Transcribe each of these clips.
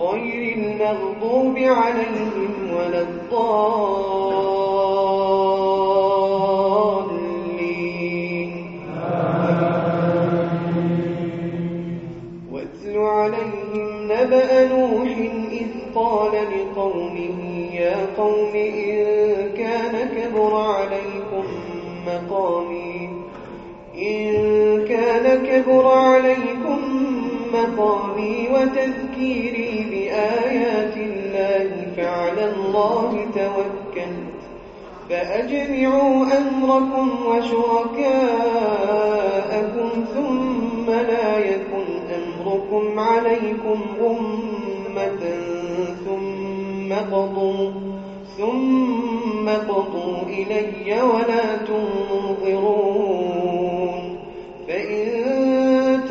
غير المغضوب عليهم ولا الضالين. واتل عليهم نبأ نوح إذ قال لقومه يا قوم إن كان كبر عليكم مقامي إن كان كبر عليكم مقامي وتذكيري بآيات الله فعلى الله توكلت فأجمعوا أمركم وشركاءكم ثم لا يكن أمركم عليكم غمة ثم قضوا ثم قضوا إلي ولا تنظرون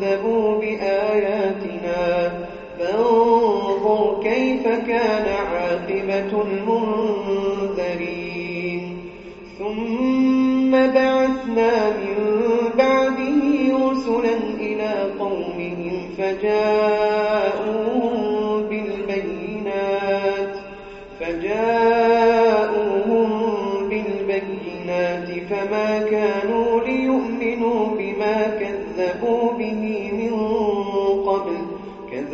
كذبوا بآياتنا فانظر كيف كان عاقبة المنذرين ثم بعثنا من بعده رسلا إلى قومهم بالبينات فجاءوهم بالبينات فما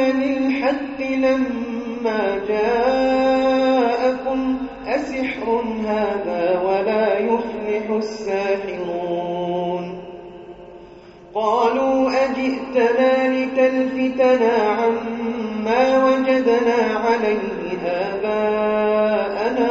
للحق لما جاءكم أسحر هذا ولا يفلح الساحرون. قالوا أجئتنا لتلفتنا عما وجدنا عليه آباءنا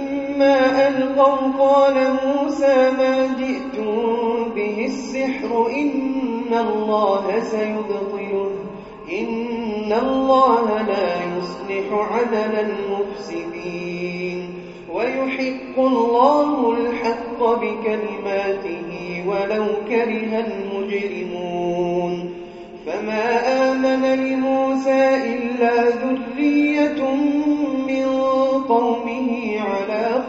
ألقوا قال موسى ما جئتم به السحر إن الله سيبطله. إن الله لا يصلح عمل المفسدين. ويحق الله الحق بكلماته ولو كره المجرمون. فما آمن لموسى إلا ذرية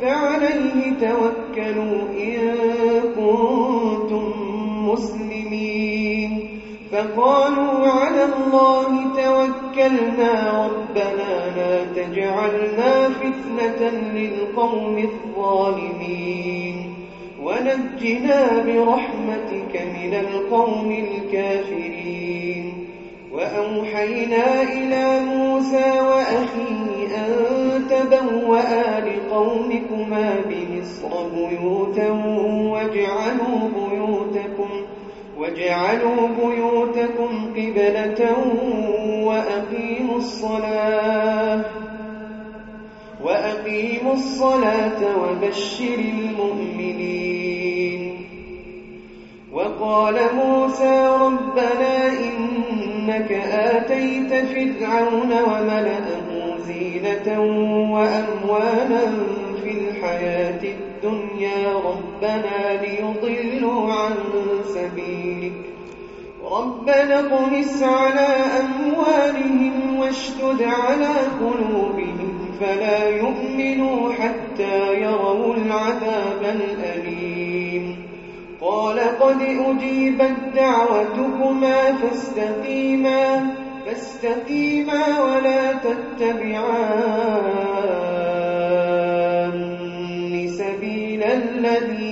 فعليه توكلوا إن كنتم مسلمين. فقالوا على الله توكلنا ربنا لا تجعلنا فتنة للقوم الظالمين. ونجنا برحمتك من القوم الكافرين. وأوحينا إلى موسى وأخيه أن تبوأ لقومكما بمصر بيوتا واجعلوا بيوتكم واجعلوا بيوتكم قبلة وأقيموا الصلاة وأقيموا الصلاة وبشر المؤمنين. وقال موسى ربنا إنك آتيت فرعون وملأه زينة وأموالا في الحياة الدنيا. ربنا ليضلوا عن سبيلك. ربنا اطمس على أموالهم واشتد على قلوبهم. فلا يؤمنوا حتى يروا العذاب الأليم. قال قد أجيبت دعوتكما فاستقيما. فاستقيما ولا تتبعان سبيل الذين